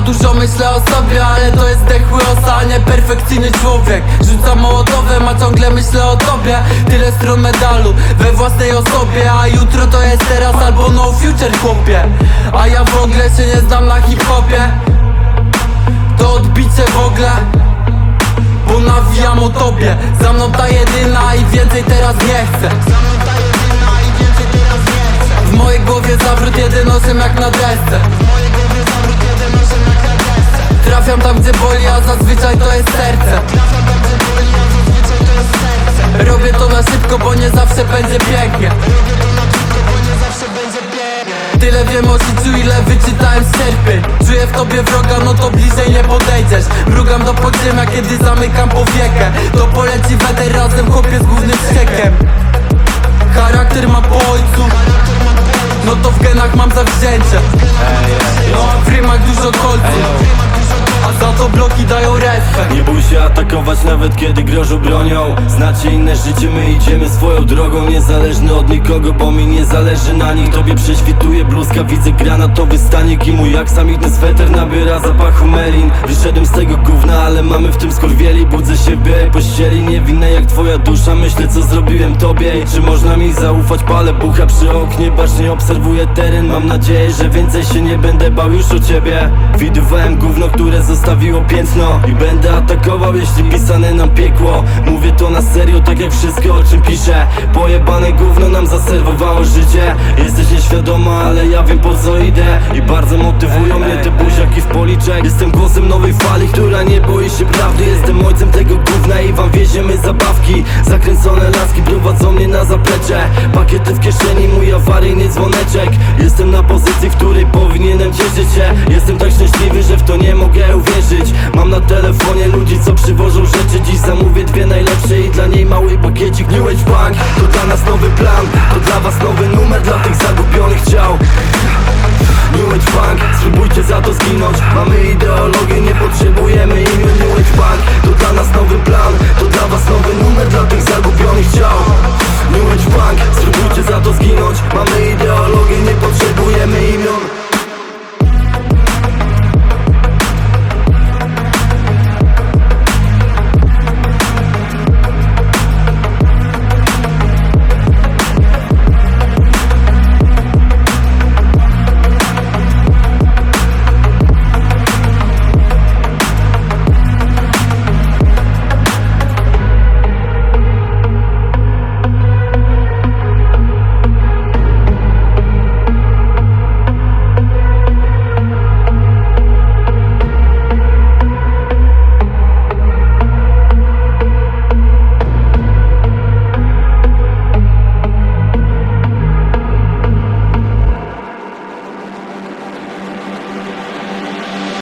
dużo myślę o sobie, ale to jest dechły osa, a nie perfekcyjny człowiek. Rzucam mołotowem, a ciągle myślę o tobie. Tyle stron medalu we własnej osobie A jutro to jest teraz albo no future chłopie. A ja w ogóle się nie znam na hip-hopie. To odbicie w ogóle Bo nawijam o tobie. Za mną ta jedyna i więcej teraz nie chcę. W mojej głowie zawrót jedynosem jak na desce Trafiam tam gdzie boli, a zazwyczaj to jest serce. Robię to na szybko, bo nie zawsze będzie pięknie. Tyle wiem o życiu, ile wyczytałem sierpy Czuję w tobie wroga, no to bliżej nie podejdziesz. Mrugam do podziemia, kiedy zamykam powiekę. To poleci weder razem, chłopie z głównym ściekiem. Charakter ma po ojcu. No to w genach mam zawzięcie. No a w rymach to bloki dają Nie bój się atakować nawet kiedy grożą bronią. Znacie inne życie, my idziemy swoją drogą Niezależny od nikogo, bo mi nie zależy na nich. Tobie prześwituje bluzka, widzę granatowy stanik I mój jak samiczny sweter nabiera zapachu melin Wyszedłem z tego gówna, ale mamy w tym skurwieli. Budzę się w białej pościeli, niewinne jak twoja dusza. Myślę co zrobiłem tobie i czy można mi zaufać? Palę bucha przy oknie, bacznie obserwuję teren. Mam nadzieję, że więcej się nie będę bał już o ciebie. Widywałem gówno, które zostawiło piętno I będę atakował, jeśli pisane nam piekło. Mówię to na serio, tak jak wszystko o czym piszę. Pojebane gówno nam zaserwowało życie. Jesteś nieświadoma, ale ja wiem po co idę. I bardzo motywują mnie te buziaki w policzek. Jestem głosem nowej fali, która nie boi się prawdy. Jestem ojcem tego gówna i wam wieziemy zabawki. Zakręcone laski prowadzą mnie na zaplecze. Pakiety w kieszeni, mój awaryjny dzwoneczek. Jestem na pozycji, w której powinienem cieszyć się. Jestem tak szczęśliwy, że w to nie mogę Bank, to dla nas nowy plan To dla was nowy numer, dla tych zagubionych ciał. New Age Bank, spróbujcie za to zginąć. Mamy ideologię, nie potrzebujemy imion New Age Bank, to dla nas nowy plan To dla was nowy numer, dla tych zagubionych